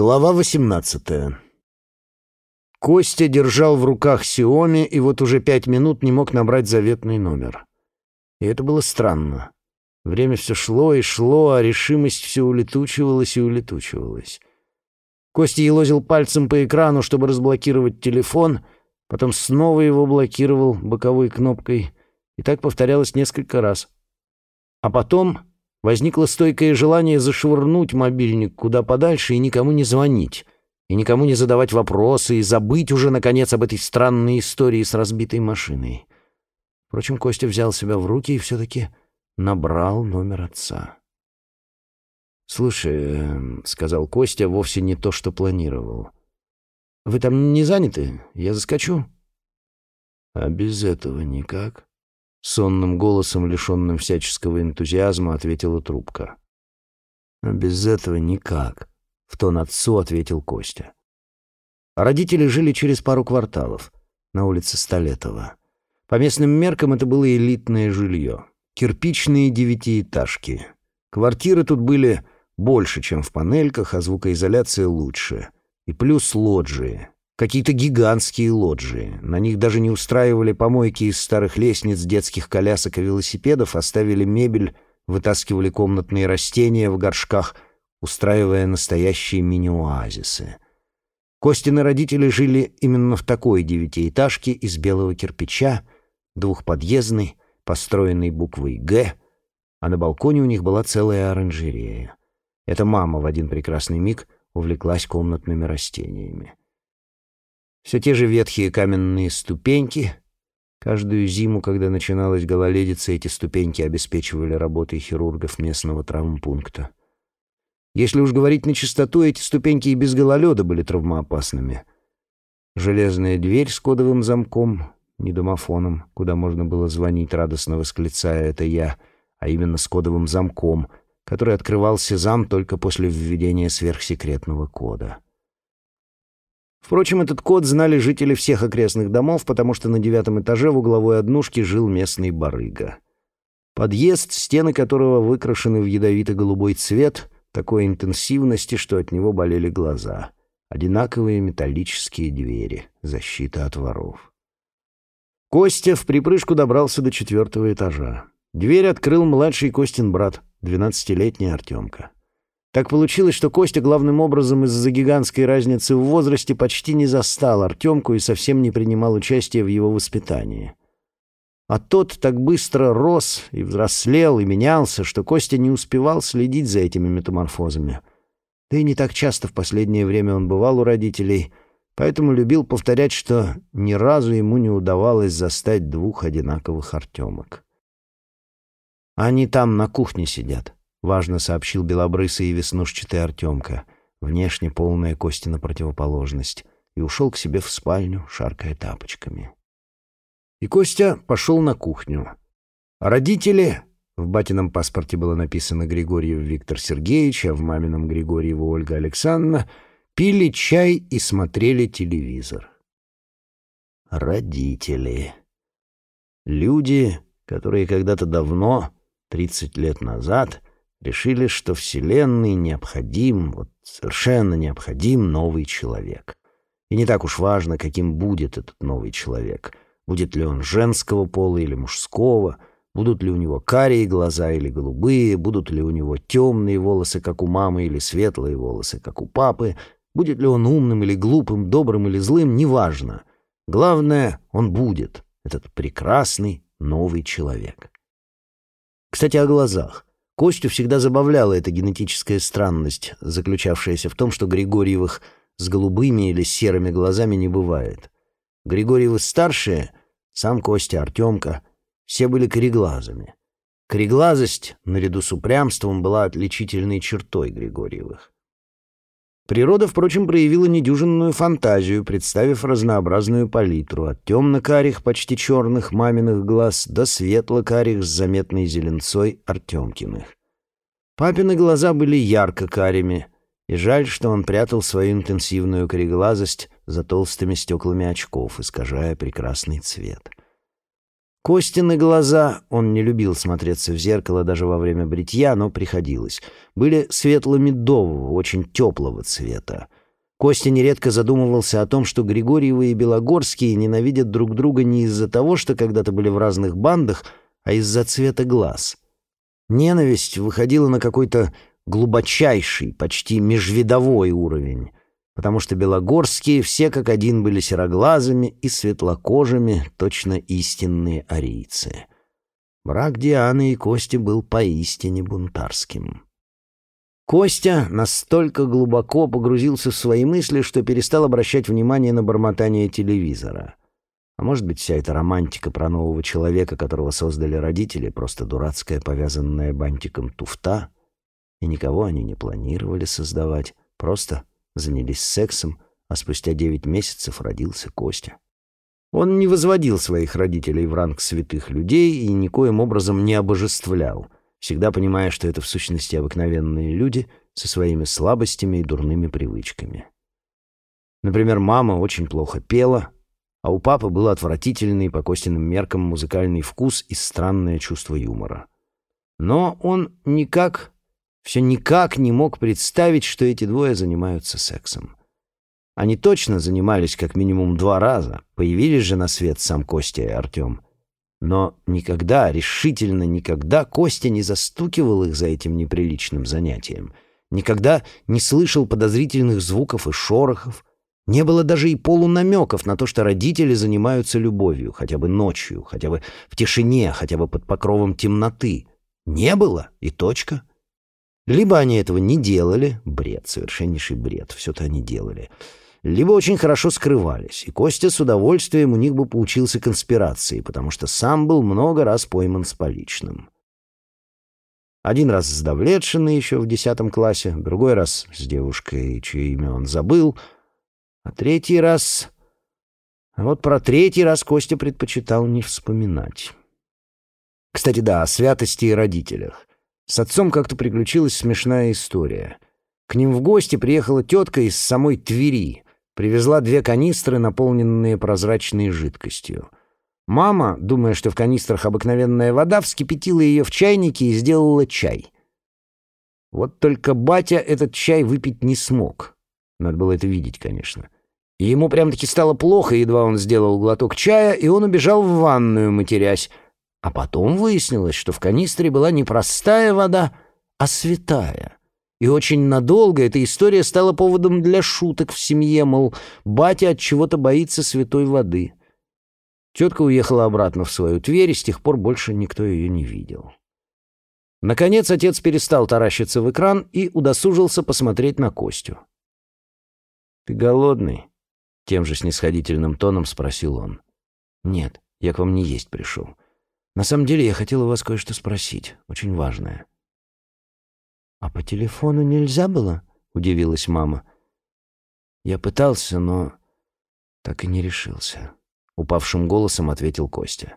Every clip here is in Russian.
Глава 18 Костя держал в руках Сиоми и вот уже пять минут не мог набрать заветный номер. И это было странно. Время все шло и шло, а решимость все улетучивалась и улетучивалась. Костя елозил пальцем по экрану, чтобы разблокировать телефон, потом снова его блокировал боковой кнопкой, и так повторялось несколько раз. А потом возникло стойкое желание зашвырнуть мобильник куда подальше и никому не звонить, и никому не задавать вопросы, и забыть уже, наконец, об этой странной истории с разбитой машиной. Впрочем, Костя взял себя в руки и все-таки набрал номер отца. «Слушай», эм, — сказал Костя, вовсе не то, что планировал. «Вы там не заняты? Я заскочу?» «А без этого никак?» Сонным голосом, лишенным всяческого энтузиазма, ответила трубка. «А без этого никак», — в тон отцу ответил Костя. Родители жили через пару кварталов, на улице Столетова. По местным меркам это было элитное жилье. Кирпичные девятиэтажки. Квартиры тут были больше, чем в панельках, а звукоизоляция лучше. И плюс лоджии. Какие-то гигантские лоджии. На них даже не устраивали помойки из старых лестниц, детских колясок и велосипедов, оставили мебель, вытаскивали комнатные растения в горшках, устраивая настоящие мини-оазисы. Костины родители жили именно в такой девятиэтажке из белого кирпича, двухподъездной, построенной буквой «Г», а на балконе у них была целая оранжерея. Эта мама в один прекрасный миг увлеклась комнатными растениями. Все те же ветхие каменные ступеньки. Каждую зиму, когда начиналась гололедица, эти ступеньки обеспечивали работой хирургов местного травмпункта. Если уж говорить на чистоту, эти ступеньки и без гололеда были травмоопасными. Железная дверь с кодовым замком, не домофоном, куда можно было звонить, радостно восклицая «это я», а именно с кодовым замком, который открывал сезам только после введения сверхсекретного кода. Впрочем, этот код знали жители всех окрестных домов, потому что на девятом этаже в угловой однушке жил местный барыга. Подъезд, стены которого выкрашены в ядовито-голубой цвет, такой интенсивности, что от него болели глаза. Одинаковые металлические двери, защита от воров. Костя в припрыжку добрался до четвертого этажа. Дверь открыл младший Костин брат, двенадцатилетний Артемка. Так получилось, что Костя главным образом из-за гигантской разницы в возрасте почти не застал Артемку и совсем не принимал участия в его воспитании. А тот так быстро рос и взрослел и менялся, что Костя не успевал следить за этими метаморфозами. Да и не так часто в последнее время он бывал у родителей, поэтому любил повторять, что ни разу ему не удавалось застать двух одинаковых Артемок. Они там на кухне сидят. — важно сообщил белобрысый и веснушчатый Артемка, внешне полная кости на противоположность, и ушел к себе в спальню, шаркая тапочками. И Костя пошел на кухню. Родители... В батином паспорте было написано Григорьев Виктор Сергеевич, а в мамином Григорьева Ольга Александровна пили чай и смотрели телевизор. Родители. Люди, которые когда-то давно, тридцать лет назад, решили, что Вселенной необходим, вот совершенно необходим новый человек. И не так уж важно, каким будет этот новый человек. Будет ли он женского пола или мужского, будут ли у него карие глаза или голубые, будут ли у него темные волосы, как у мамы, или светлые волосы, как у папы, будет ли он умным или глупым, добрым или злым, неважно. Главное, он будет, этот прекрасный новый человек. Кстати, о глазах. Костю всегда забавляла эта генетическая странность, заключавшаяся в том, что Григорьевых с голубыми или серыми глазами не бывает. Григорьевы старшие, сам Костя, Артемка, все были кореглазыми. Кореглазость, наряду с упрямством, была отличительной чертой Григорьевых. Природа, впрочем, проявила недюжинную фантазию, представив разнообразную палитру от темно-карих, почти черных маминых глаз до светло-карих с заметной зеленцой Артемкиных. Папины глаза были ярко-карими, и жаль, что он прятал свою интенсивную кореглазость за толстыми стеклами очков, искажая прекрасный цвет. Костины глаза, он не любил смотреться в зеркало даже во время бритья, но приходилось, были светло-медового, очень теплого цвета. Костя нередко задумывался о том, что Григорьевы и Белогорские ненавидят друг друга не из-за того, что когда-то были в разных бандах, а из-за цвета глаз. Ненависть выходила на какой-то глубочайший, почти межвидовой уровень потому что белогорские все как один были сероглазыми и светлокожими, точно истинные арийцы. Брак Дианы и Кости был поистине бунтарским. Костя настолько глубоко погрузился в свои мысли, что перестал обращать внимание на бормотание телевизора. А может быть, вся эта романтика про нового человека, которого создали родители, просто дурацкая, повязанная бантиком туфта, и никого они не планировали создавать, просто занялись сексом, а спустя девять месяцев родился Костя. Он не возводил своих родителей в ранг святых людей и никоим образом не обожествлял, всегда понимая, что это в сущности обыкновенные люди со своими слабостями и дурными привычками. Например, мама очень плохо пела, а у папы был отвратительный по Костиным меркам музыкальный вкус и странное чувство юмора. Но он никак все никак не мог представить, что эти двое занимаются сексом. Они точно занимались как минимум два раза, появились же на свет сам Костя и Артем. Но никогда, решительно никогда Костя не застукивал их за этим неприличным занятием. Никогда не слышал подозрительных звуков и шорохов. Не было даже и полунамеков на то, что родители занимаются любовью, хотя бы ночью, хотя бы в тишине, хотя бы под покровом темноты. Не было, и точка. Либо они этого не делали, бред, совершеннейший бред, все-то они делали, либо очень хорошо скрывались, и Костя с удовольствием у них бы поучился конспирации, потому что сам был много раз пойман с поличным. Один раз с Давлетшиной еще в десятом классе, другой раз с девушкой, чье имя он забыл, а третий раз... А вот про третий раз Костя предпочитал не вспоминать. Кстати, да, о святости и родителях. С отцом как-то приключилась смешная история. К ним в гости приехала тетка из самой Твери, привезла две канистры, наполненные прозрачной жидкостью. Мама, думая, что в канистрах обыкновенная вода, вскипятила ее в чайнике и сделала чай. Вот только батя этот чай выпить не смог. Надо было это видеть, конечно. Ему прям-таки стало плохо, едва он сделал глоток чая, и он убежал в ванную, матерясь, а потом выяснилось, что в канистре была не простая вода, а святая. И очень надолго эта история стала поводом для шуток в семье, мол, батя от чего-то боится святой воды. Тетка уехала обратно в свою Тверь, и с тех пор больше никто ее не видел. Наконец отец перестал таращиться в экран и удосужился посмотреть на Костю. «Ты голодный?» — тем же снисходительным тоном спросил он. «Нет, я к вам не есть пришел. На самом деле я хотел у вас кое-что спросить, очень важное». «А по телефону нельзя было?» — удивилась мама. «Я пытался, но так и не решился», — упавшим голосом ответил Костя.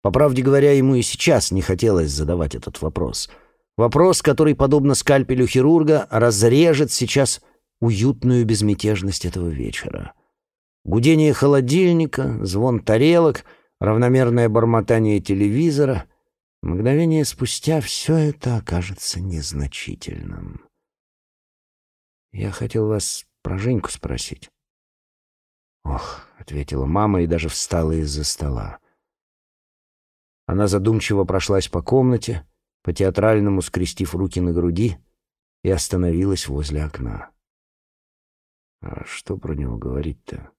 По правде говоря, ему и сейчас не хотелось задавать этот вопрос. Вопрос, который, подобно скальпелю хирурга, разрежет сейчас уютную безмятежность этого вечера. Гудение холодильника, звон тарелок — равномерное бормотание телевизора, мгновение спустя все это окажется незначительным. «Я хотел вас про Женьку спросить». «Ох», — ответила мама и даже встала из-за стола. Она задумчиво прошлась по комнате, по-театральному скрестив руки на груди, и остановилась возле окна. А что про него говорить-то?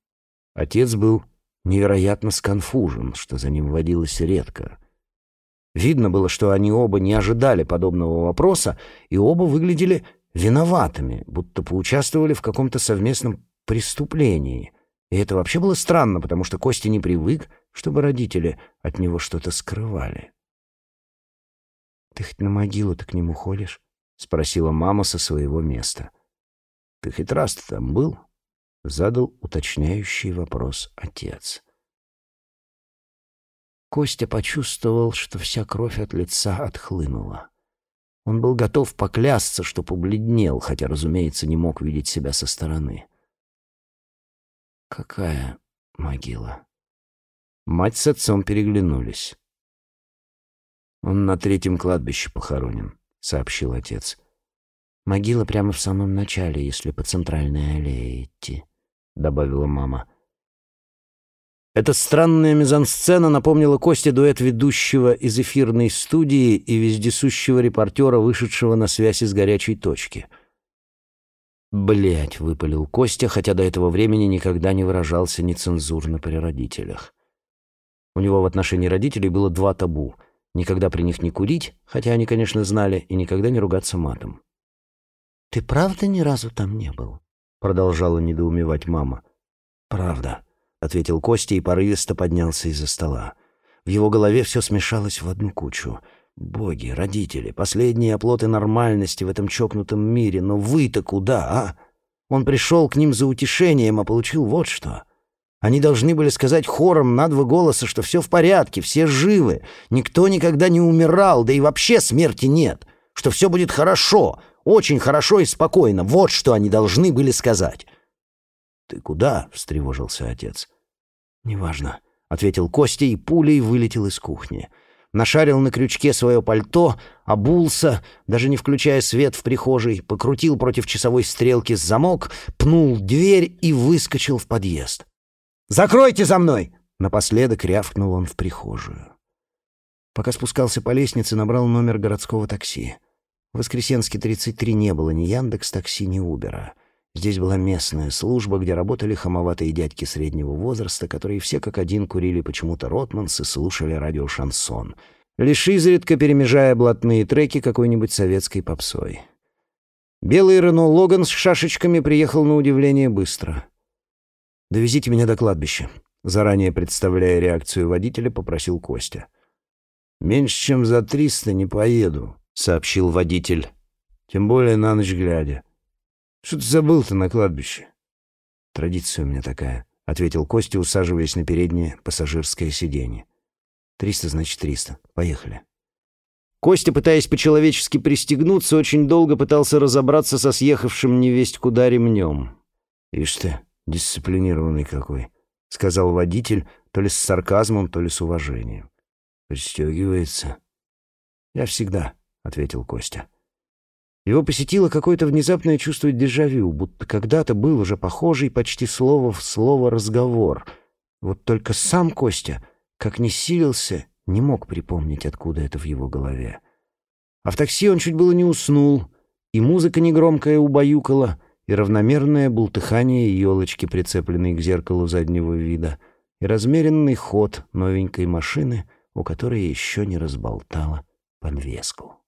Отец был невероятно сконфужен, что за ним водилось редко. Видно было, что они оба не ожидали подобного вопроса, и оба выглядели виноватыми, будто поучаствовали в каком-то совместном преступлении. И это вообще было странно, потому что Костя не привык, чтобы родители от него что-то скрывали. «Ты хоть на могилу-то к нему ходишь?» — спросила мама со своего места. «Ты хоть раз там был?» Задал уточняющий вопрос отец. Костя почувствовал, что вся кровь от лица отхлынула. Он был готов поклясться, что побледнел, хотя, разумеется, не мог видеть себя со стороны. «Какая могила?» Мать с отцом переглянулись. «Он на третьем кладбище похоронен», — сообщил отец. «Могила прямо в самом начале, если по центральной аллее идти», — добавила мама. Эта странная мизансцена напомнила Косте дуэт ведущего из эфирной студии и вездесущего репортера, вышедшего на связь из горячей точки. Блять, выпалил Костя, хотя до этого времени никогда не выражался нецензурно при родителях. У него в отношении родителей было два табу — никогда при них не курить, хотя они, конечно, знали, и никогда не ругаться матом. «Ты правда ни разу там не был?» — продолжала недоумевать мама. «Правда», — ответил Костя и порывисто поднялся из-за стола. В его голове все смешалось в одну кучу. «Боги, родители, последние оплоты нормальности в этом чокнутом мире, но вы-то куда, а? Он пришел к ним за утешением, а получил вот что. Они должны были сказать хором на два голоса, что все в порядке, все живы, никто никогда не умирал, да и вообще смерти нет, что все будет хорошо, очень хорошо и спокойно. Вот что они должны были сказать». «Ты куда?» — встревожился отец. «Неважно», — ответил Костя и пулей вылетел из кухни. Нашарил на крючке свое пальто, обулся, даже не включая свет в прихожей, покрутил против часовой стрелки замок, пнул дверь и выскочил в подъезд. «Закройте за мной!» — напоследок рявкнул он в прихожую. Пока спускался по лестнице, набрал номер городского такси. В Воскресенске 33 не было ни Яндекс Такси, ни Убера. Здесь была местная служба, где работали хамоватые дядьки среднего возраста, которые все как один курили почему-то ротманс и слушали радиошансон, лишь изредка перемежая блатные треки какой-нибудь советской попсой. Белый Рено Логан с шашечками приехал на удивление быстро. «Довезите меня до кладбища», — заранее представляя реакцию водителя, попросил Костя. «Меньше чем за триста не поеду», — сообщил водитель. «Тем более на ночь глядя». Что ты забыл-то на кладбище?» «Традиция у меня такая», — ответил Костя, усаживаясь на переднее пассажирское сиденье. «Триста, значит, триста. Поехали». Костя, пытаясь по-человечески пристегнуться, очень долго пытался разобраться со съехавшим невесть куда ремнем. «Ишь ты, дисциплинированный какой», — сказал водитель, то ли с сарказмом, то ли с уважением. «Пристегивается». «Я всегда», — ответил Костя. Его посетило какое-то внезапное чувство дежавю, будто когда-то был уже похожий почти слово в слово разговор. Вот только сам Костя, как не силился, не мог припомнить, откуда это в его голове. А в такси он чуть было не уснул, и музыка негромкая убаюкала, и равномерное бултыхание елочки, прицепленной к зеркалу заднего вида, и размеренный ход новенькой машины, у которой еще не разболтала подвеску.